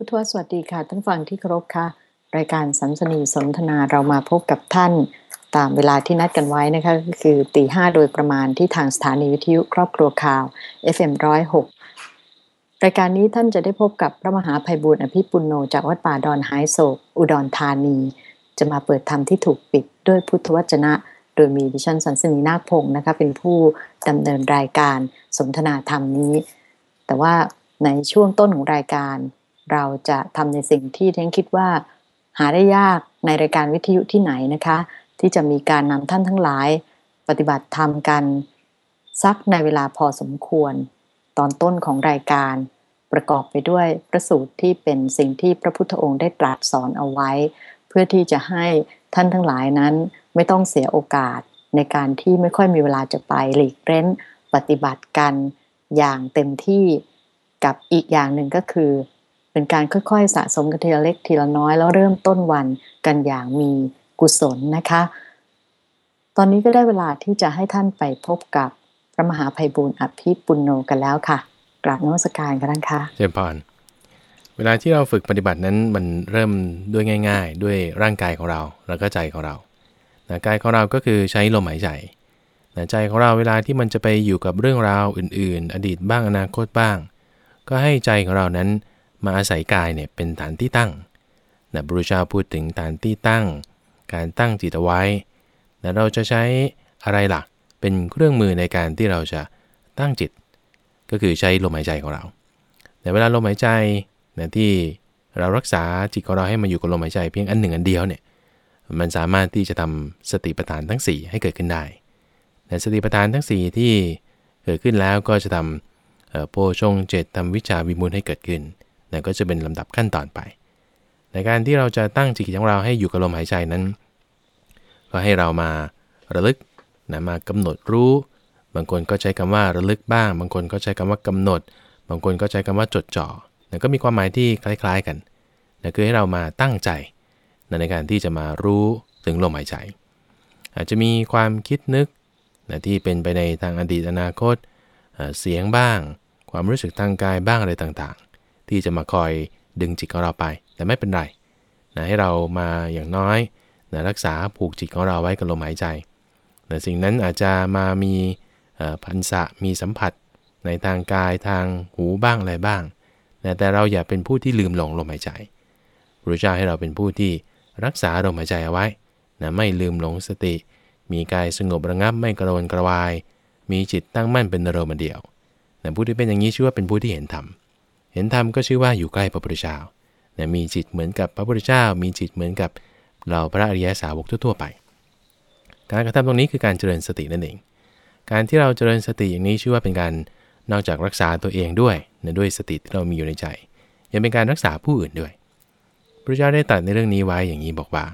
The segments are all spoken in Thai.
พุทธวสวัสดีค่ะท่านฟังที่เคารพค่ะ รายการสัมสนีสนทนาเรามาพบกับท่านตามเวลาที่นัดกันไว้นะคะก็คือตีห้าโดยประมาณที่ทางสถานีวิทยุครอบครัวข่าว FM106 รายการนี้ท่านจะได้พบกับพระมหาภัยบุญอภิปุโนจากวัดป่าดอนไฮโศก อุดรธานี จะมาเปิดธรรมที่ถูกปิดด้วยพุทธวจนะ โดยมีดิฉันสันสนีนาคพงศ์นะคะเป็นผู้ดำเนินรายการสนทนาธรรมนี้ แต่ว่าในช่วงต้นของรายการ เราจะทำในสิ่งที่เท้งคิดว่า หาได้ยากในรายการวิทยุที่ไหนนะคะ ที่จะมีการนำท่านทั้งหลาย ปฏิบัติธรรมกันสักในเวลาพอสมควร ตอนต้นของรายการประกอบไปด้วยพระสูตรที่เป็นสิ่งที่พระพุทธองค์ได้ตรัสสอนเอาไว้ เพื่อที่จะให้ท่านทั้งหลายนั้นไม่ต้องเสียโอกาสในการที่ไม่ค่อยมีเวลาจะไปหลีกเล่นปฏิบัติกันอย่างเต็มที่กับอีกอย่างหนึ่งก็คือ เป็นการค่อยๆ สะสมกันทีละเล็กทีละน้อย แล้วเริ่มต้นวันกันอย่างมีกุศลนะคะ ตอนนี้ก็ได้เวลาที่จะให้ท่านไปพบกับพระมหาภัยบุญอภิปุณโนกันแล้วค่ะ กราบนมัสการกันท่านค่ะเจริญพรเวลาที่เราฝึกปฏิบัตินั้นมันเริ่มด้วยง่าย ๆ ด้วยร่างกายของเราแล้วก็ใจของเรานะกายของเราก็คือใช้ลมหายใจนะใจของเราเวลาที่มันจะไปอยู่กับเรื่องราวอื่น ๆ อดีตบ้างอนาคตบ้าง ก็ให้ใจของเรานั้น มาอาศัยกายเนี่ยเป็นฐานที่ตั้งนะบรุชาพูดถึงฐานที่ตั้ง การตั้งจิตเอาไว้นะเราจะใช้อะไรล่ะ เป็นเครื่องมือในการที่เราจะตั้งจิต ก็คือใช้ลมหายใจของเรา แต่เวลาลมหายใจนะที่เรารักษาจิตของเราให้มาอยู่กับลมหายใจเพียงอันหนึ่งอันเดียวเนี่ยมันสามารถที่จะทำสติปัฏฐานทั้ง 4 ให้เกิดขึ้นได้แต่สติปัฏฐานทั้ง 4 ที่เกิดขึ้นแล้วก็จะทำโพชงเจตทำวิชาวิมุลให้เกิดขึ้น นะก็จะเป็นลำดับขั้นตอนไป ในการที่เราจะตั้งจิตของเราให้อยู่กับลมหายใจนั้น ก็ให้เรามาระลึกนะมากำหนดรู้ บางคนก็ใช้คำว่าระลึกบ้าง บางคนก็ใช้คำว่ากำหนด บางคนก็ใช้คำว่าจดจ่อนะก็มีความหมายที่คล้าย ๆกันนะคือให้เรามาตั้งใจนะในการที่จะมารู้ถึงลมหายใจ อาจจะมีความคิดนึกนะที่เป็นไปในทางอดีตอนาคต เสียงบ้าง ความรู้สึกทางกายบ้างอะไรต่าง ที่จะมาคอยดึงจิตของเราไป แต่ไม่เป็นไรนะให้เรามาอย่างน้อยนะรักษาผูกจิตของเราไว้กับลมหายใจนะสิ่งนั้นอาจจะมามีพันธะมีสัมผัส ในทางกายทางหูบ้างอะไรบ้างนะแต่เราอย่าเป็นผู้ที่ลืมหลงลมหายใจพระเจ้าให้เราเป็นผู้ที่รักษาลมหายใจเอาไว้นะไม่ลืมหลงสติ มีกายสงบระงับไม่กระวนกระวาย มีจิตตั้งมั่นเป็นอารมณ์เดียวนะผู้ที่เป็นอย่างนี้ชื่อว่าเป็นผู้ที่เห็นธรรม เห็นธรรมก็ชื่อว่าอยู่ใกล้พระพุทธเจ้านะมีจิตเหมือนกับพระพุทธเจ้า มีจิตเหมือนกับเราพระอริยสาวกทั่วๆไป การกระทำตรงนี้คือการเจริญสตินั่นเอง การที่เราเจริญสติอย่างนี้ชื่อว่าเป็นการนอกจากรักษาตัวเองด้วยนะด้วยสติที่เรามีอยู่ในใจ ยังเป็นการรักษาผู้อื่นด้วย พระเจ้าได้ตรัสในเรื่องนี้ไว้อย่างนี้บอกว่า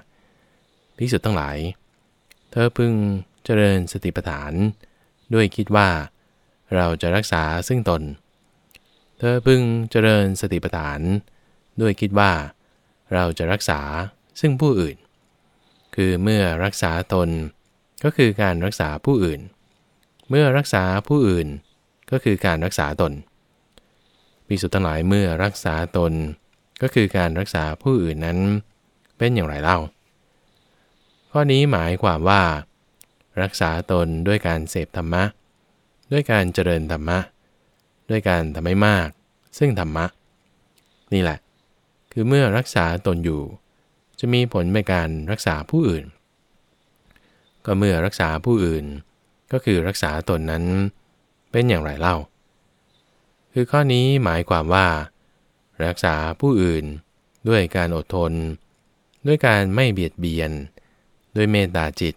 ภิกษุทั้งหลาย เธอพึงเจริญสติปัฏฐาน ด้วยคิดว่า เราจะรักษาซึ่งตน เธอพึงเจริญสติปัฏฐาน ด้วยคิดว่า เราจะรักษาซึ่งผู้อื่น คือเมื่อรักษาตนก็คือการรักษาผู้อื่น เมื่อรักษาผู้อื่นก็คือการรักษาตนภิกษุทั้งหลายเมื่อรักษาตนก็คือการรักษาผู้อื่นนั้น เป็นอย่างไรเล่า ข้อนี้หมายความว่า รักษาตนด้วยการเสพธรรมะ ด้วยการเจริญธรรมะ ด้วยการทำให้มาก ซึ่งธรรมะ นี่แหละ คือเมื่อรักษาตนอยู่ จะมีผลในการรักษาผู้อื่น ก็เมื่อรักษาผู้อื่น ก็คือรักษาตนนั้นเป็นอย่างไรเล่า คือข้อนี้หมายความว่า รักษาผู้อื่นด้วยการอดทน ด้วยการไม่เบียดเบียน ด้วยเมตตาจิต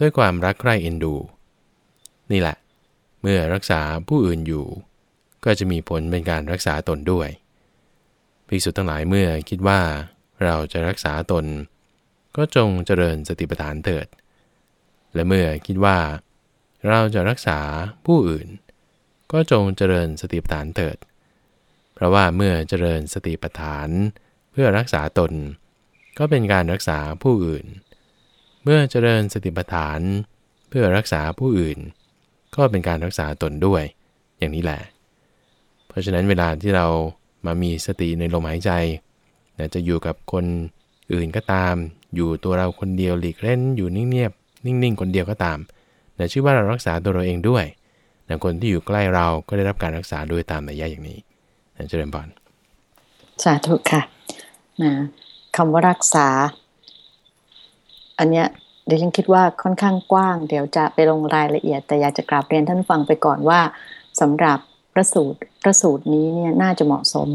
ด้วยความรักใคร่เอ็นดู นี่แหละ เมื่อรักษาผู้อื่นอยู่ ก็จะมีผลเป็นการรักษาตนด้วยภิกษุทั้งหลายเมื่อคิดว่าเราจะรักษาตน ก็จงเจริญสติปัฏฐานเถิด และเมื่อคิดว่า เราจะรักษาผู้อื่น ก็จงเจริญสติปัฏฐานเถิด เพราะว่าเมื่อเจริญสติปัฏฐานเพื่อรักษาตน ก็เป็นการรักษาผู้อื่น เมื่อเจริญสติปัฏฐาน เพื่อรักษาผู้อื่น ก็เป็นการรักษาตนด้วย อย่างนี้แหละ เพราะฉะนั้นเวลาที่เรามามีสติในลมหายใจนะจะอยู่กับคนอื่นก็ตาม อยู่ตัวเราคนเดียวหลีกเล่นอยู่นิ่งเงียบนิ่งๆ คนเดียวก็ตามนะชื่อว่าเรารักษาตัวเราเองด้วยนะคนที่อยู่ใกล้เราก็ได้รับการรักษาด้วยตามนัยยะอย่างนี้นะเจริญพรสาธุค่ะนะคำว่ารักษา อันเนี้ยเดี๋ยวฉันคิดว่าค่อนข้างกว้าง เดี๋ยวจะไปลงรายละเอียด แต่อยากจะกราบเรียนท่านฟังไปก่อนว่าสำหรับ พระสูตรพระสูตรนี้เนี่ยน่าจะเหมาะสม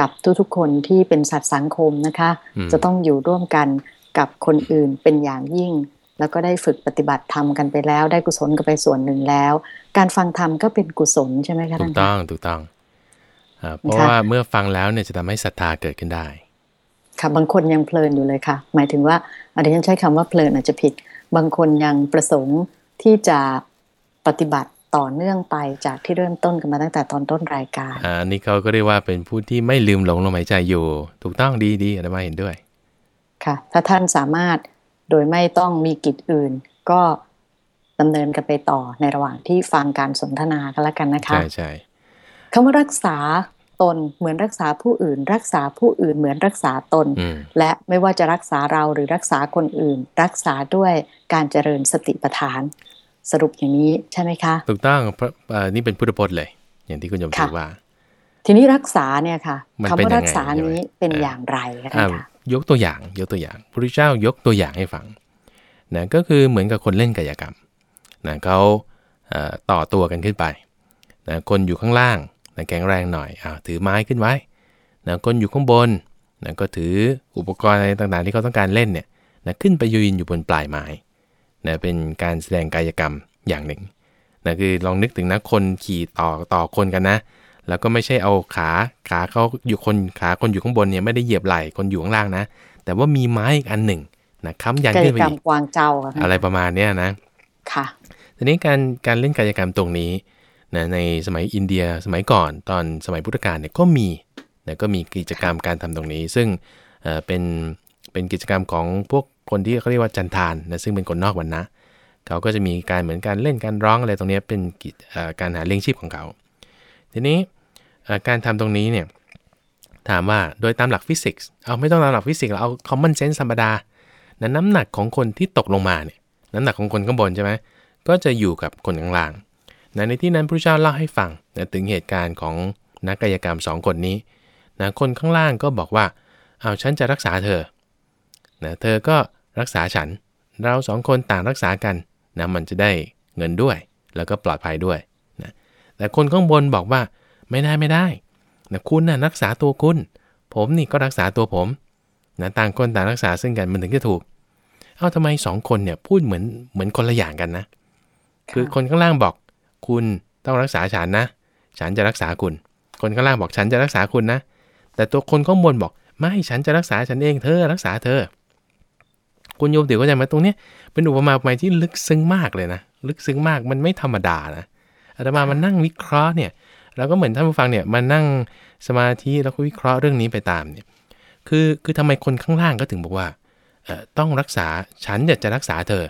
กับทุกๆคนที่เป็นสัตว์สังคมนะคะ จะต้องอยู่ร่วมกันกับคนอื่นเป็นอย่างยิ่ง แล้วก็ได้ฝึกปฏิบัติธรรมกันไปแล้ว ได้กุศลกันไปส่วนหนึ่งแล้ว การฟังธรรมก็เป็นกุศลใช่ไหมคะถูกต้องถูกต้องเพราะว่าเมื่อฟังแล้วเนี่ยจะทำให้ศรัทธาเกิดขึ้นได้ ค่ะบางคนยังเพลินอยู่เลยค่ะ หมายถึงว่าอาจจะใช้คำว่าเพลินอาจจะผิด บางคนยังประสงค์ที่จะปฏิบัติ ต่อเนื่องไปจากที่เริ่มต้นกันมาตั้งแต่ตอนต้นรายการอ่านี่เขาก็เรียกว่าเป็นผู้ที่ไม่ลืมหลงลมหายใจอยู่ ถูกต้องดีดีอาจารย์เห็นด้วย ค่ะ ถ้าท่านสามารถโดยไม่ต้องมีกิจอื่น ก็ดำเนินกันไปต่อในระหว่างที่ฟังการสนทนากันแล้วกันนะคะ ใช่ใช่คำว่ารักษาตนเหมือนรักษาผู้อื่น รักษาผู้อื่นเหมือนรักษาตน และไม่ว่าจะรักษาเราหรือรักษาคนอื่น รักษาด้วยการเจริญสติปัฏฐาน สรุปอย่างนี้ใช่ไหมคะ ถูกต้องนี่เป็นพุทธพจน์เลย อย่างที่คุณยมถือว่า ทีนี้รักษาเนี่ยค่ะคำว่ารักษานี้เป็นอย่างไรคะยกตัวอย่างยกตัวอย่างพระพุทธเจ้ายกตัวอย่างให้ฟังนะก็คือเหมือนกับคนเล่นกายกรรมนะเขาต่อตัวกันขึ้นไปนะคนอยู่ข้างล่างนะแข็งแรงหน่อยอ่าถือไม้ขึ้นไว้นะคนอยู่ข้างบนนะก็ถืออุปกรณ์อะไรต่างๆ ที่เขาต้องการเล่นเนี่ยนะขึ้นไปยืนอยู่บนปลายไม้ นะเป็นการแสดงกายกรรมอย่างหนึ่งนะคือลองนึกถึงนะคนขี่ต่อต่อคนกันนะ แล้วก็ไม่ใช่เอาขาขาเขาอยู่คนขาคนอยู่ข้างบนเนี่ยไม่ได้เหยียบไหล่คนอยู่ข้างล่างนะ แต่ว่ามีไม้อีกอันหนึ่งนะค้ำยันขึ้นไปอีกกวางเจ้าอะไรประมาณเนี้ยนะค่ะทีนี้การการเล่นกายกรรมตรงนี้นะในสมัยอินเดียสมัยก่อนตอนสมัยพุทธกาลเนี่ยก็มีนะก็มีกิจกรรมการทำตรงนี้ ซึ่งเป็นเป็นกิจกรรมของพวก คนที่เขาเรียกว่าจัณฑาลนะซึ่งเป็นคนนอกวรรณะเขาก็จะมีการเหมือนการเล่นการร้องอะไรตรงนี้เป็นการหาเลี้ยงชีพของเขา ทีนี้การทำตรงนี้เนี่ยถามว่าโดยตามหลักฟิสิกส์เอาไม่ต้องตามหลักฟิสิกส์เราเอา common sense ธรรมดานะน้ำหนักของคนที่ตกลงมาเนี่ยน้ำหนักของคนข้างบนใช่ไหมก็จะอยู่กับคนข้างล่างนะในที่นั้นพระเจ้าเล่าให้ฟังนะถึงเหตุการณ์ของนักกายกรรมสองคนนี้นะคนข้างล่างก็บอกว่าเอาฉันจะรักษาเธอนะเธอก็ รักษาฉัน เราสองคนต่างรักษากันนะมันจะได้เงินด้วย แล้วก็ปลอดภัยด้วยนะแต่คนข้างบนบอกว่าไม่ได้ไม่ได้นะคุณนะ่ะรักษาตัวคุณ ผมนี่ก็รักษาตัวผมนะต่างคนต่างรักษาซึ่งกันมันถึงจะถูก เอาทำไมสองคนเนี่ยพูดเหมือนเหมือนคนละอย่างกันนะ คือคนข้างล่างบอก คุณต้องรักษาฉันนะ ฉันจะรักษาคุณ คนข้างล่างบอกฉันจะรักษาคุณนะ แต่ตัวคนข้างบนบอก ไม่ฉันจะรักษาฉันเองเธอรักษาเธอ คุณโยมเดี๋ยวก็จะมาตรงนี้เป็นอุปมาอุปไมยที่ลึกซึ้งมากเลยนะ ลึกซึ้งมากมันไม่ธรรมดานะอาตมามันนั่งวิเคราะห์เนี่ยเราก็เหมือนท่านผู้ฟังเนี่ยมานั่งสมาธิแล้วก็วิเคราะห์เรื่องนี้ไปตามเนี่ยคือคือทำไมคนข้างล่างก็ถึงบอกว่าต้องรักษาฉันอยากจะรักษาเธอ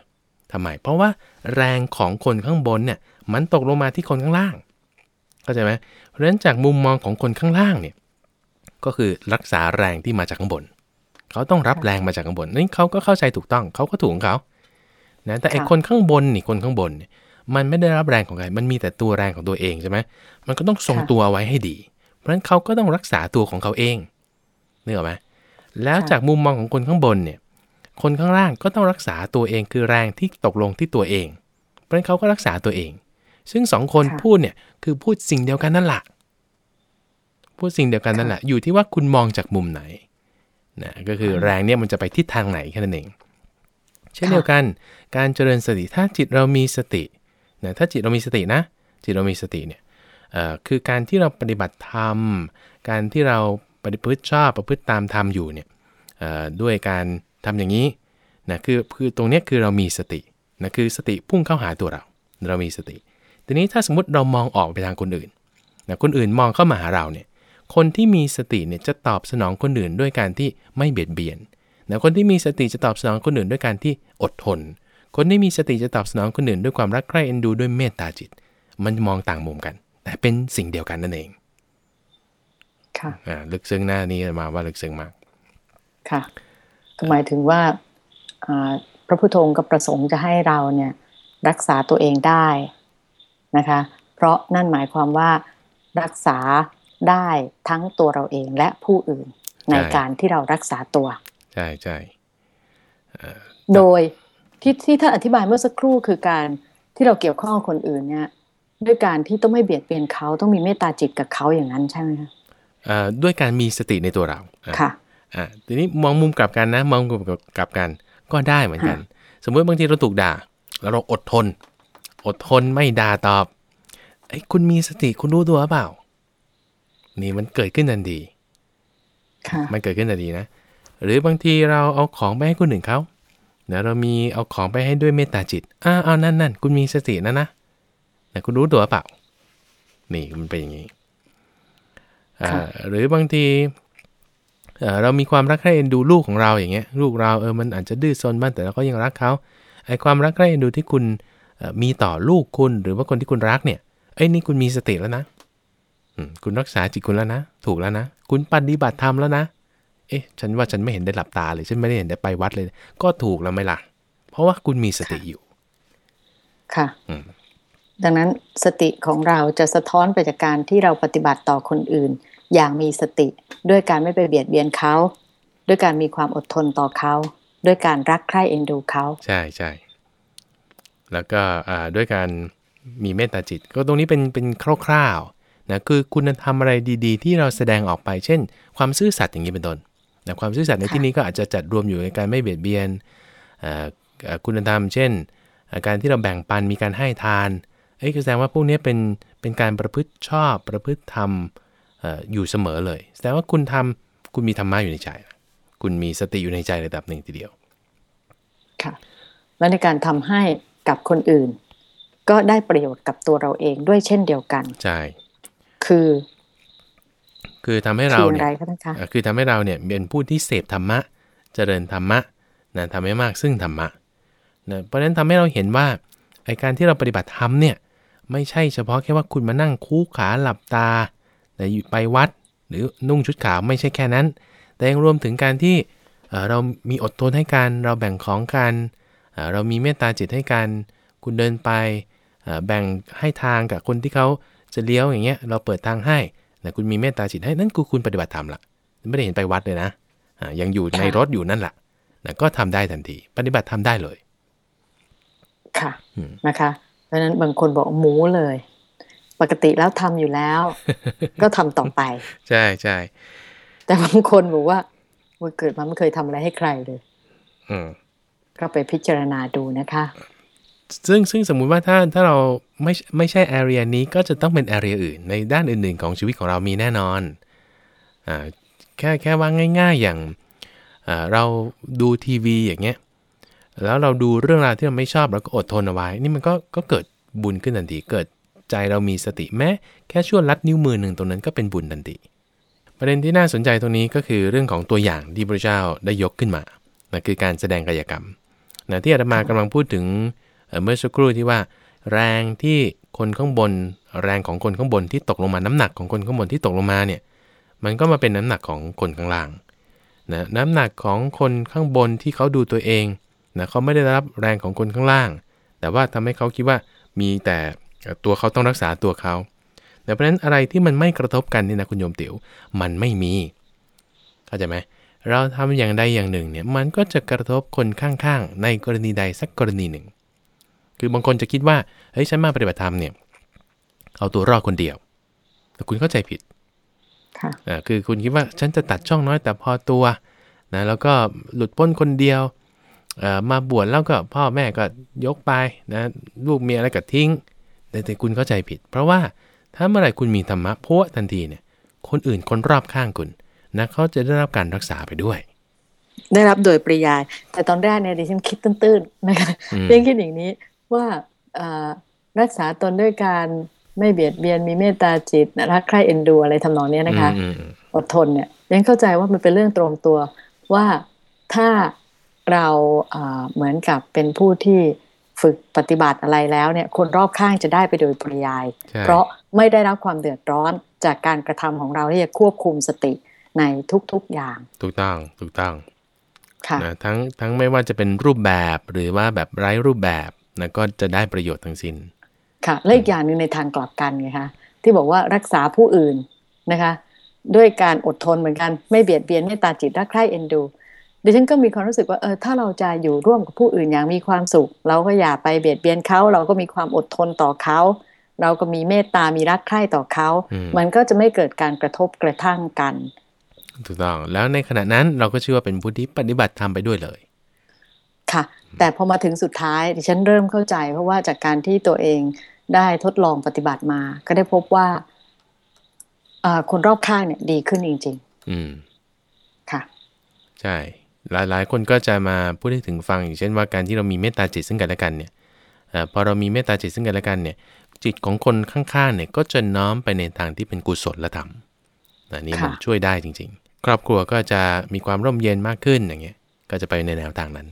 ทำไม เพราะว่าแรงของคนข้างบนเนี่ยมันตกลงมาที่คนข้างล่างเข้าใจไหมเพราะฉะนั้นจากมุมมองของคนข้างล่างเนี่ยก็คือรักษาแรงที่มาจากข้างบน เขาต้องรับแรงมาจากข้างบนนี่เขาก็เข้าใจถูกต้องเขาก็ถูกของเขานะแต่ไอ้คนข้างบนนี่คนข้างบนเนี่ยมันไม่ได้รับแรงของใคร มันมีแต่ตัวแรงของตัวเองใช่ไหมมันก็ต้องทรงตัวไว้ให้ดี เพราะฉะนั้นเขาก็ต้องรักษาตัวของเขาเองนึกออกไหมแล้วจากมุมมองของคนข้างบนเนี่ย คนข้างล่างก็ต้องรักษาตัวเองคือแรงที่ตกลงที่ตัวเอง เพราะฉะนั้นเขาก็รักษาตัวเอง ซึ่งสองคนพูดเนี่ยคือพูดสิ่งเดียวกันนั่นแหละ พูดสิ่งเดียวกันนั่นแหละ อยู่ที่ว่าคุณมองจากมุมไหน นะก็คือแรงเนี่ยมันจะไปทิศทางไหนแค่นั้นเอง เช่นเดียวกัน การเจริญสติถ้าจิตเรามีสตินะถ้าจิตเรามีสตินะ จิตเรามีสติเนี่ยคือการที่เราปฏิบัติธรรม การที่เราปฏิพฤติชอบประพฤติตามธรรมอยู่เนี่ยด้วยการทำอย่างนี้นะคือคือตรงนี้คือเรามีสตินะคือสติพุ่งเข้าหาตัวเรา เรามีสติ ทีนี้ถ้าสมมติเรามองออกไปทางคนอื่นนะคนอื่นมองเข้ามาหาเราเนี่ย คนที่มีสติเนี่ยจะตอบสนองคนอื่นด้วยการที่ไม่เบียดเบียนนะคนที่มีสติจะตอบสนองคนอื่นด้วยการที่อดทน คนที่มีสติจะตอบสนองคนอื่นด้วยความรักใคร่เอ็นดูด้วยเมตตาจิต มันมองต่างมุมกัน แต่เป็นสิ่งเดียวกันนั่นเอง ค่ะอ่าลึกซึ้งหน้านี้มาว่าลึกซึ้งมาก ค่ะก็หมายถึงว่าอ่าพระพุทโธองค์ก็ประสงค์จะให้เราเนี่ยรักษาตัวเองได้นะคะ เพราะนั่นหมายความว่ารักษา ได้ทั้งตัวเราเองและผู้อื่นในใช่การที่เรารักษาตัว ใช่ใช่โดยที่ที่ท่านอธิบายเมื่อสักครู่คือการที่เราเกี่ยวข้องกับคนอื่นเนี่ย ด้วยการที่ต้องไม่เบียดเบียนเขาต้องมีเมตตาจิตกับเขาอย่างนั้นใช่ไหมคะอ่าด้วยการมีสติในตัวเราอะค่ะอ่าทีนี้มองมุมกลับกันนะ มองมุมกลับกันก็ได้เหมือนกัน สมมติบางทีเราถูกด่า แล้วเราอดทน อดทนไม่ด่าตอบไอ้ยคุณมีสติคุณรู้ตัวเปล่า นี่มันเกิดขึ้นทันทีค่ะมันเกิดขึ้นทันทีนะ หรือบางทีเราเอาของไปให้คนอื่นเขานะเรามีเอาของไปให้ด้วยเมตตาจิตอ้าวอ้าวนั่นนั่นคุณมีสตินะนะแต่คุณรู้ตัวเปล่า นี่มันเป็นอย่างนี้อ่าค่ะหรือบางทีเอ่อเรามีความรักใคร่เอ็นดูลูกของเราอย่างเงี้ย ลูกเราเออมันอาจจะดื้อซนบ้างแต่เราก็ยังรักเขาไอ้ความรักใคร่เอ็นดูที่คุณเอ่อมีต่อลูกคุณหรือว่าคนที่คุณรักเนี่ยเอ้ยนี่คุณมีสติแล้วนะอืม คุณรักษาจิตคุณแล้วนะ ถูกแล้วนะ คุณปฏิบัติธรรมแล้วนะ เอ๊ะ ฉันว่าฉันไม่เห็นได้หลับตาเลย ฉันไม่ได้เห็นได้ไปวัดเลย ก็ถูกแล้วไหมล่ะ เพราะว่าคุณมีสติอยู่ ค่ะอืมดังนั้นสติของเราจะสะท้อนไปจากการที่เราปฏิบัติต่อคนอื่น อย่างมีสติ ด้วยการไม่ไปเบียดเบียนเขา ด้วยการมีความอดทนต่อเขา ด้วยการรักใคร่เอ็นดูเขา ใช่ใช่แล้วก็อ่าด้วยการมีเมตตาจิต ก็ตรงนี้เป็นเป็นคร่าวๆ นะคือคุณธรรมอะไรดีๆ ที่เราแสดงออกไป เช่น ความซื่อสัตย์อย่างนี้เป็นต้นนะความซื่อสัตย์ในที่นี้ก็อาจจะจัดรวมอยู่ในการไม่เบียดเบียนอ่าอ่าคุณธรรม เช่นอ่าการที่เราแบ่งปันมีการให้ทานเอ้ยคือแสดงว่าพวกนี้เป็นเป็นการประพฤติชอบประพฤติธรรมเอ่ออยู่เสมอเลย แสดงว่าคุณทำคุณมีธรรมะอยู่ในใจ คุณมีสติอยู่ในใจระดับหนึ่งทีเดียว ค่ะ และในการทำให้กับคนอื่น ก็ได้ประโยชน์กับตัวเราเองด้วยเช่นเดียวกัน ใช่ คือ คือทำให้คืเราออย่างเนี่ไรยคะท่านคะอะคือทำให้เราเนี่ยเป็นผู้ที่เสพธรรมะ เจริญธรรมะนะทำให้มากซึ่งธรรมะนะเพราะฉะนั้นทำให้เราเห็นว่าไอการที่เราปฏิบัติธรรมเนี่ยไม่ใช่เฉพาะแค่ว่าคุณมานั่งคู่ขาหลับตาแต่อยู่ไปวัด หรือนุ่งชุดขาวไม่ใช่แค่นั้น แต่ยังรวมถึงการที่เอ่อเรามีอดทนให้กัน เราแบ่งของกันเอ่อเรามีเมตตาจิตให้กัน คุณเดินไปเอ่อแบ่งให้ทางกับคนที่เขา จะเลี้ยวอย่างเงี้ยเราเปิดทางให้นะคุณมีเมตตาจิตให้นั่นคือคุณปฏิบัติธรรมละไม่ได้เห็นไปวัดเลยนะอ่ายังอยู่ในรถอยู่นั่นแหละนะก็ทำได้ทันที ปฏิบัติทำได้เลย ค่ะอืมนะคะเพราะฉะนั้นบางคนบอกหมูเลย ปกติแล้วทำอยู่แล้ว ก็ทำต่อไป ใช่ใช่แต่บางคนบอกว่าว่าเกิดมาไม่เคยทำอะไรให้ใครเลย อืมก็ไปพิจารณาดูนะคะ ซึ่งซึ่งสมมุติว่าถ้าถ้าเราไม่ไม่ใช่แอเรียนี้ก็จะต้องเป็นแอเรียอื่น ในด้านอื่นๆ ของชีวิตของเรามีแน่นอนอ่าแค่แค่ว่าง่าย ๆอย่างเราดูทีวีอย่างเงี้ยแล้วเราดูเรื่องราวที่เราไม่ชอบเราก็อดทนเอาไว้ นี่มันก็ก็เกิดบุญขึ้นทันทีเกิดใจเรามีสติแม้แค่ชั่วลัดนิ้วมือหนึ่งตรงนั้นก็เป็นบุญทันทีประเด็นที่น่าสนใจตรงนี้ก็คือเรื่องของตัวอย่างที่พระเจ้าได้ยกขึ้นมานะคือการแสดงกายกรรมนะที่อาตมากำลังพูดถึง เมื่อสักครู่ที่ว่า แรงที่คนข้างบน แรงของคนข้างบนที่ตกลงมาน้ำหนักของคนข้างบนที่ตกลงมาเนี่ยมันก็มาเป็นน้ำหนักของคนข้างล่างนะน้ำหนักของคนข้างบนที่เขาดูตัวเองนะเขาไม่ได้รับแรงของคนข้างล่าง แต่ว่าทำให้เขาคิดว่ามีแต่ตัวเขาต้องรักษาตัวเขาแต่เพราะฉะนั้นอะไรที่มันไม่กระทบกันนี่นะคุณโยมติ๋วมันไม่มีเข้าใจไหมเราทำอย่างใดอย่างหนึ่งเนี่ยมันก็จะกระทบคนข้างๆ ในกรณีใดสักกรณีหนึ่ง คือบางคนจะคิดว่าเฮ้ยฉันมาปฏิบัติธรรมเนี่ยเอาตัวรอดคนเดียว แต่คุณเข้าใจผิดค่ะอ่าคือคุณคิดว่าฉันจะตัดช่องน้อยแต่พอตัวนะแล้วก็หลุดพ้นคนเดียวเอ่อมาบวชแล้วก็พ่อแม่ก็ยกไปนะลูกเมียอะไรก็ทิ้ง แต่แต่คุณเข้าใจผิด เพราะว่าถ้าเมื่อไหร่คุณมีธรรมะพวทันทีเนี่ย คนอื่นคนรอบข้างคุณนะเขาจะได้รับการรักษาไปด้วย ได้รับโดยปริยาย แต่ตอนแรกเนี่ยดิฉันคิดตื้นๆนะคะอืมยังคิดอย่างนี้ ว่าเอ่อรักษาตนด้วยการไม่เบียดเบียนมีเมตตาจิตรักใคร่เอ็นดูอะไรทำนองเนี้ยนะคะอืมอืมอดทนเนี่ยยังเข้าใจว่ามันเป็นเรื่องตรงตัวว่าถ้าเราเอ่อเหมือนกับเป็นผู้ที่ฝึกปฏิบัติอะไรแล้วเนี่ยคนรอบข้างจะได้ไปโดยปริยายใช่เพราะไม่ได้รับความเดือดร้อนจากการกระทำของเราที่จะควบคุมสติในทุกๆอย่าง ถูกต้องถูกต้องค่ะนะทั้งทั้งไม่ว่าจะเป็นรูปแบบหรือว่าแบบไร้รูปแบบ นะก็จะได้ประโยชน์ทั้งสิ้น ค่ะ และอีกอย่างหนึ่งในทางกลับกันไงคะที่บอกว่ารักษาผู้อื่นนะคะ ด้วยการอดทนเหมือนกันไม่เบียดเบียนเมตตาจิตรักใคร่เอ็นดูดิฉันก็มีความรู้สึกว่าเออถ้าเราจะอยู่ร่วมกับผู้อื่นอย่างมีความสุข เราก็อย่าไปเบียดเบียนเขาเราก็มีความอดทนต่อเขาเราก็มีเมตตามีรักใคร่ต่อเขาอืมมันก็จะไม่เกิดการกระทบกระทั่งกัน ถูกต้อง แล้วในขณะนั้นเราก็ชื่อว่าเป็นผู้ที่ปฏิบัติธรรมไปด้วยเลย ค่ะ แต่พอมาถึงสุดท้ายดิฉันเริ่มเข้าใจ เพราะว่าจากการที่ตัวเองได้ทดลองปฏิบัติมา ก็ได้พบว่าเอ่อคนรอบข้างเนี่ยดีขึ้นจริงอืมๆค่ะ ใช่ หลายหลายคนก็จะมาพูดให้ถึงฟัง อย่างเช่นว่าการที่เรามีเมตตาจิตซึ่งกันและกันเนี่ยเอ่อพอเรามีเมตตาจิตซึ่งกันและกันเนี่ย จิตของคนข้างๆเนี่ยก็จะน้อมไปในทางที่เป็นกุศลธรรมนะนี่มันค่ะช่วยได้จริง ๆ ครอบครัวก็จะมีความร่มเย็นมากขึ้นอย่างเงี้ย ก็จะไปในแนวทางนั้น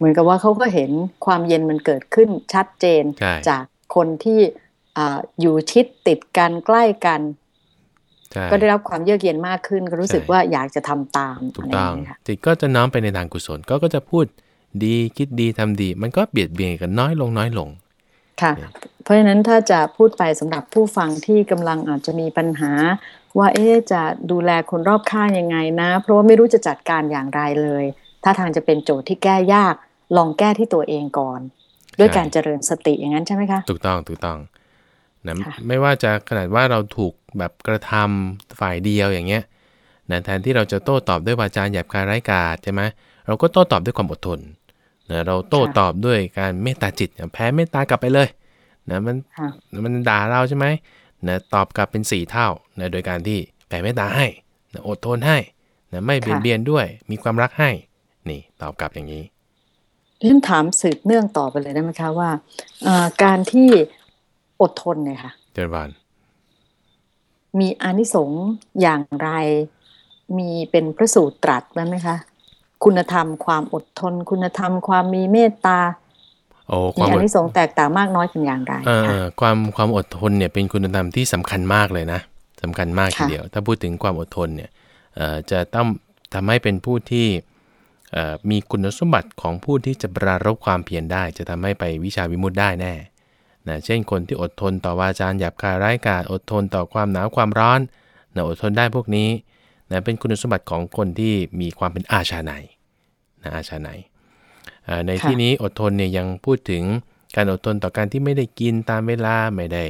เหมือนกับว่าเขาก็เห็นความเย็นมันเกิดขึ้นชัดเจนใช่จากคนที่อ่าอยู่ชิดติดกันใกล้กันใช่ก็ได้รับความเยือกเย็นมากขึ้น ก็รู้สึกใช่ว่าอยากจะทำตามถูกอะไรต้องย่าเยค่ะจิตก็จะน้อมไปในทางกุศลก็ก็จะพูดดีคิดดีทำดี มันก็เบียดเบียนกันน้อยลงน้อยลงค่ะเนี่ยเพราะฉะนั้นถ้าจะพูดไปสำหรับผู้ฟังที่กำลังอาจจะมีปัญหา ว่าเอ๊ะจะดูแลคนรอบข้างยังไงนะ เพราะว่าไม่รู้จะจัดการอย่างไรเลย ถ้าทางจะเป็นโจทย์ที่แก้ยาก ลองแก้ที่ตัวเองก่อน ด้วยการเจริญสติอย่างนั้นใช่ไหมคะถูกต้องถูกต้องนะค่ะไม่ว่าจะขนาดว่าเราถูกแบบกระทำฝ่ายเดียวอย่างเงี้ยนะแทนที่เราจะโต้ตอบด้วยวาจาหยาบคายไร้กาจใช่ไหมเราก็โต้ตอบด้วยความอดทนนะเราโต้ตอบด้วยการเมตตาจิตแพ้เมตตากลับไปเลยนะมันค่ะมันด่าเราใช่ไหมนะตอบกลับเป็น4เท่านะโดยการที่แผ่เมตตาให้นะอดทนให้นะไม่เบียดค่ะเบียนด้วย มีความรักให้ นี่ตอบกลับอย่างนี้ ดิฉันถามสืบเนื่องต่อไปเลยได้ไหมคะว่าเอ่อการที่อดทนเนี่ยค่ะเจริญบานมีอานิสงส์อย่างไร มีเป็นพระสูตรตรัสบ้างไหมคะ คุณธรรมความอดทน คุณธรรมความมีเมตตาโอ้คมีวามอาอดนิสงส์แตกต่างมากน้อยเป็นอย่างไรเอ่ค่ะอความความอดทนเนี่ยเป็นคุณธรรมที่สำคัญมากเลยนะสำคัญมากทีค่ะเดียว ถ้าพูดถึงความอดทนเนี่ยเอ่อจะต้องทำให้เป็นผู้ที่เอ่อ มีคุณสมบัติของผู้ที่จะปรารบความเพียรได้ จะทำให้ไปวิชาวิมุตติได้แน่นะเช่นคนที่อดทนต่อวาจาหยาบคายร้กาจอดทนต่อความหนาวความร้อนนะอดทนได้พวกนี้นะเป็นคุณสมบัติของคนที่มีความเป็นอาชาไนนะอาชาไนในที่นี้อดทนเนี่ยยังพูดถึงการอดทนต่อการที่ไม่ได้กินตามเวลาไม่ได้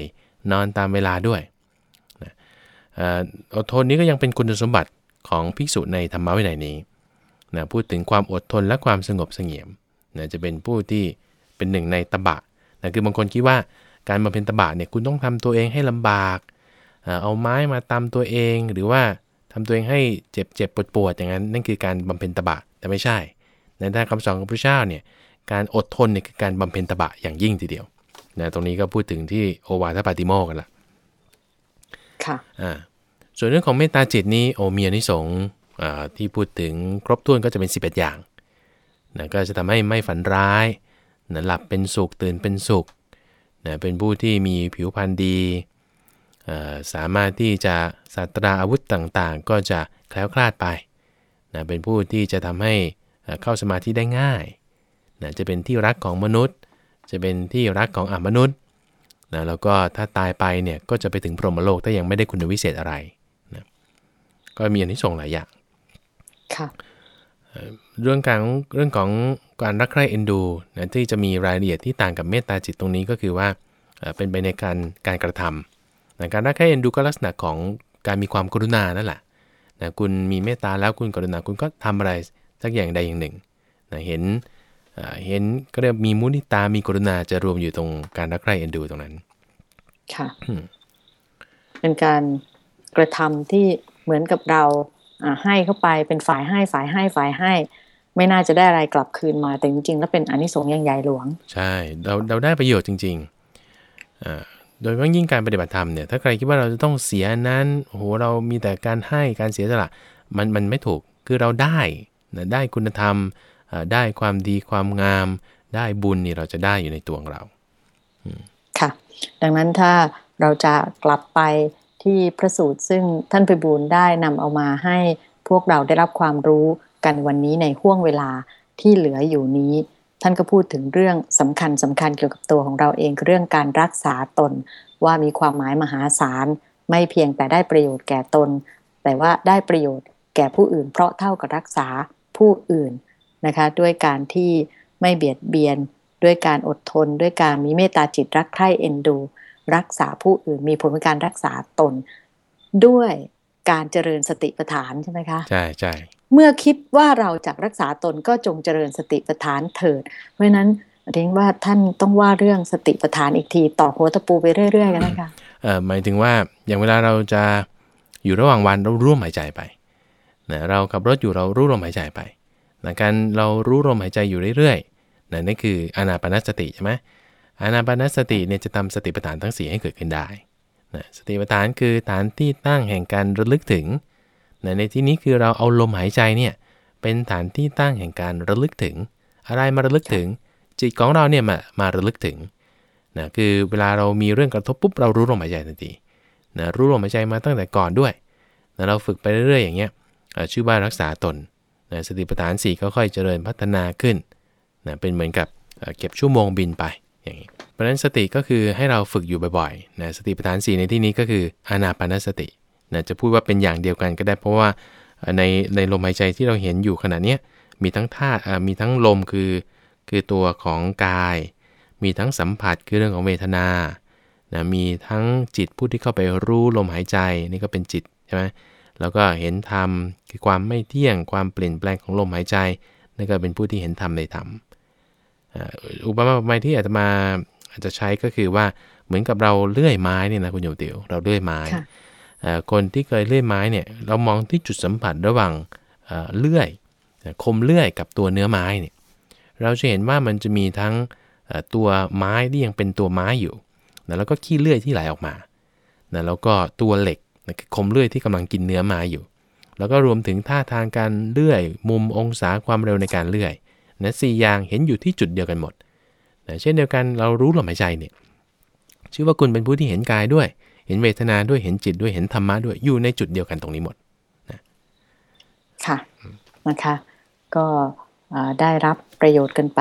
นอนตามเวลาด้วยนะเอ่ออดทนนี้ก็ยังเป็นคุณสมบัติของภิกษุในธรรมวินัยนี้ นะพูดถึงความอดทนและความสงบเสงี่ยมนะจะเป็นผู้ที่เป็นหนึ่งในตบะนะคือบางคนคิดว่าการมาเป็นตบะเนี่ยคุณต้องทำตัวเองให้ลำบากเอ่อเอาไม้มาตำตัวเองหรือว่าทำตัวเองให้เจ็บเจ็บปวดปวดๆอย่างนั้นนั่นคือการบำเพ็ญตบะแต่ไม่ใช่ในทางคำสอนของพระเจ้าเนี่ยการอดทนเนี่ยคือการบำเพ็ญตบะอย่างยิ่งทีเดียวนะตรงนี้ก็พูดถึงที่โอวาทปาติโมกข์กันละค่ะอ่าส่วนเรื่องของเมตตาจิตนี้โอมีอานิสงส์อ่า ที่พูดถึงครบถ้วนก็จะเป็น 11 อย่างนะก็จะทำให้ไม่ฝันร้ายนะหลับเป็นสุขตื่นเป็นสุขนะเป็นผู้ที่มีผิวพรรณดีสามารถที่จะศาตราอาวุธต่างๆ ก็จะแคล้วคลาดไปนะเป็นผู้ที่จะทำให้เข้าสมาธิได้ง่ายนะจะเป็นที่รักของมนุษย์ จะเป็นที่รักของอมนุษย์นะแล้วก็ถ้าตายไปเนี่ยก็จะไปถึงพรหมโลกถ้ายังไม่ได้คุณวิเศษอะไรนะก็มีอันที่ส่งหลายอย่าง เรื่องการเรื่องของการรักใคร่เอ็นดูนะที่จะมีรายละเอียดที่ต่างกับเมตตาจิตตรงนี้ก็คือว่าเอ่อเป็นไปในการการกระทำนะการรักใคร่เอ็นดูก็ลักษณะของการมีความกรุณานั่นแหละนะคุณมีเมตตาแล้วคุณกรุณาคุณก็ทำอะไรสักอย่างใดอย่างหนึ่งนะเห็นเอ่อเห็นก็เรียกมีมุนิตา มีกรุณาจะรวมอยู่ตรงการรักใคร่เอ็นดูตรงนั้น ค่ะอืมเป็นการกระทำที่เหมือนกับเราอ่า ให้เข้าไปเป็นฝ่ายให้ฝ่ายให้ฝ่ายให้ ไม่น่าจะได้อะไรกลับคืนมาแต่จริงๆแล้วเป็นอานิสงส์อย่างใหญ่หลวง ใช่เราเราได้ประโยชน์จริงๆอ่าโดยเฉพาะยิ่งการปฏิบัติธรรมเนี่ยถ้าใครคิดว่าเราจะต้องเสียอันนั้นโอ้โหเรามีแต่การให้การเสียสละมันมันไม่ถูกคือเราได้นะได้คุณธรรมอ่าได้ความดีความงาม ได้บุญนี่เราจะได้อยู่ในตัวของเราค่ะ ดังนั้นถ้าเราจะกลับไป ที่พระสูตรซึ่งท่านไปบูลได้นำเอามาให้พวกเราได้รับความรู้กันวันนี้ในห่วงเวลาที่เหลืออยู่นี้ ท่านก็พูดถึงเรื่องสำคัญสำคัญเกี่ยวกับตัวของเราเองเรื่องการรักษาตน ว่ามีความหมายมหาศาล ไม่เพียงแต่ได้ประโยชน์แก่ตน แต่ว่าได้ประโยชน์แก่ผู้อื่น เพราะเท่ากับรักษาผู้อื่นนะคะด้วยการที่ไม่เบียดเบียน ด้วยการอดทน ด้วยการมีเมตตาจิตรักใคร่เอ็นดู รักษาผู้อื่นมีผลในการรักษาตน ด้วยการเจริญสติปัฏฐานใช่ไหมคะใช่ใช่เมื่อคิดว่าเราจะรักษาตนก็จงเจริญสติปัฏฐานเถิด เพราะฉะนั้นเรียกว่าท่านต้องว่าเรื่องสติปัฏฐานอีกทีต่อหัวตะปูไปเรื่อยๆกันนะคะเอ่อหมายถึงว่าอย่างเวลาเราจะอยู่ระหว่างวันเรารู้ลมหายใจไปนะเราขับรถอยู่เรารู้ลมหายใจไปนะการเรารู้ลมหายใจอยู่เรื่อยๆนะนั่นคืออานาปนสติใช่ไหม อานาปนสติเนี่ยจะทำสติปัฏฐานทั้ง 4 ให้เกิดขึ้นได้นะสติปัฏฐานคือฐานที่ตั้งแห่งการระลึกถึงนะในที่นี้คือเราเอาลมหายใจเนี่ยเป็นฐานที่ตั้งแห่งการระลึกถึง อะไรมาระลึกถึง จิตของเราเนี่ยมามาระลึกถึงนะคือเวลาเรามีเรื่องกระทบปุ๊บเรารู้ลมหายใจทันทีนะรู้ลมหายใจมาตั้งแต่ก่อนด้วยนะเราฝึกไปเรื่อยๆอย่างเงี้ยชื่อว่ารักษาตนนะสติปัฏฐาน4ก็ค่อยเจริญพัฒนาขึ้นนะเป็นเหมือนกับเก็บชั่วโมงบินไป อย่างนี้ เพราะฉะนั้นสติก็คือให้เราฝึกอยู่บ่อยๆนะสติปัฏฐาน4ในที่นี้ก็คืออานาปานสตินะจะพูดว่าเป็นอย่างเดียวกันก็ได้เพราะว่าในในลมหายใจที่เราเห็นอยู่ขณะนี้มีทั้งธาตุมีทั้งลมคือคือตัวของกาย มีทั้งสัมผัสคือเรื่องของเวทนานะมีทั้งจิตผู้ที่เข้าไปรู้ลมหายใจนี่ก็เป็นจิตใช่ไหมแล้วก็เห็นธรรมคือความไม่เที่ยงความเปลี่ยนแปลงของลมหายใจนั่นก็เป็นผู้ที่เห็นธรรมในธรรม อุปมาอุปไมยที่อาจจะมาอาจจะใช้ก็คือว่าเหมือนกับเราเลื่อยไม้เนี่ยนะคุณโยมเตียวเราเลื่อยไม้คนที่เคยเลื่อยไม้เนี่ยเรามองที่จุดสัมผัสระหว่างเลื่อยคมเลื่อยกับตัวเนื้อไม้เนี่ยเราจะเห็นว่ามันจะมีทั้งตัวไม้ที่ยังเป็นตัวไม้อยู่แล้วก็ขี้เลื่อยที่ไหลออกมาแล้วก็ตัวเหล็กคมเลื่อยที่กำลังกินเนื้อไม้อยู่ แล้วก็รวมถึงท่าทางการเลื่อย มุมองศาความเร็วในการเลื่อย นะสี่อย่างเห็นอยู่ที่จุดเดียวกันหมดนะเช่นเดียวกันเรารู้ลมหายใจเนี่ยชื่อว่าคุณเป็นผู้ที่เห็นกายด้วย เห็นเวทนาด้วยเห็นจิตด้วยเห็นธรรมะด้วยอยู่ในจุดเดียวกันตรงนี้หมดนะค่ะนะคะ ก็ได้รับประโยชน์กันไป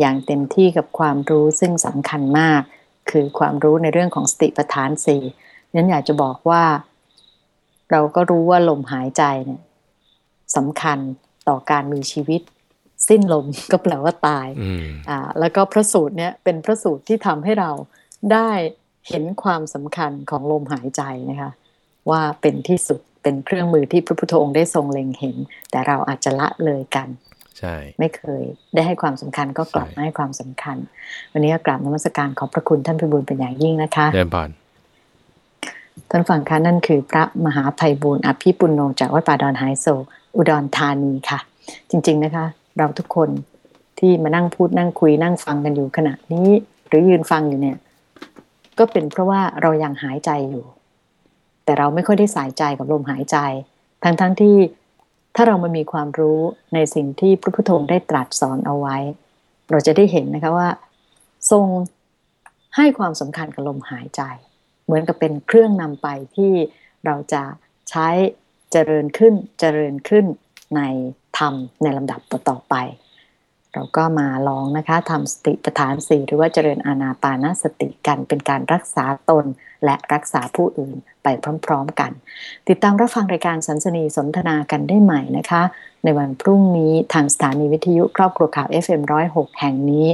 อย่างเต็มที่กับความรู้ซึ่งสำคัญมาก คือความรู้ในเรื่องของสติปัฏฐานสี่นั้นอยากจะบอกว่า เราก็รู้ว่าลมหายใจเนี่ยสำคัญต่อการมีชีวิต สิ้นลมก็แปลว่าตายอ่าแล้วก็พระสูตรเนี่ยเป็นพระสูตรที่ทำให้เราได้เห็นความสำคัญของลมหายใจนะคะ ว่าเป็นที่สุดเป็นเครื่องมือที่พระพุทธองค์ได้ทรงเล็งเห็น แต่เราอาจจะละเลยกันใช่ไม่เคยได้ให้ความสำคัญก็กลับมาให้ความสำคัญ วันนี้กราบนมัสการขอบพระคุณท่านพิบูลเป็นอย่างยิ่งนะคะเดินบานท่านฟังค่ะนั่นคือพระมหาภัยบูลอภิปุณโญจากวัดป่าดอนไฮโซ อุดรธานีค่ะ จริง ๆนะคะ เราทุกคนที่มานั่งพูดนั่งคุยนั่งฟังกันอยู่ขณะนี้ หรือยืนฟังอยู่เนี่ย ก็เป็นเพราะว่าเรายังหายใจอยู่ แต่เราไม่ค่อยได้ใส่ใจกับลมหายใจ ทั้งๆทที่ถ้าเรามามีความรู้ในสิ่งที่พระพุทธองค์ได้ตรัสสอนเอาไว้ เราจะได้เห็นนะคะว่า ทรงให้ความสำคัญกับลมหายใจ เหมือนกับเป็นเครื่องนำไปที่เราจะใช้เจริญขึ้นเจริญขึ้นใน ธรรมในลำดับต่อไป เราก็มาลองนะคะทำสติปัฏฐานสี่หรือว่าเจริญอาณาปานสติกันเป็นการรักษาตนและรักษาผู้อื่นไปพร้อมๆกัน ติดตามรับฟังรายการสันสนีสนทนากันได้ใหม่นะคะ ในวันพรุ่งนี้ทางสถานีวิทยุครอบครัวข่าว FM106 แห่งนี้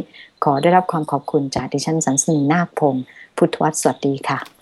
ขอได้รับความขอบคุณจากดิฉันสันสนีนาคพงศ์พุทธวัตรสวัสดีค่ะ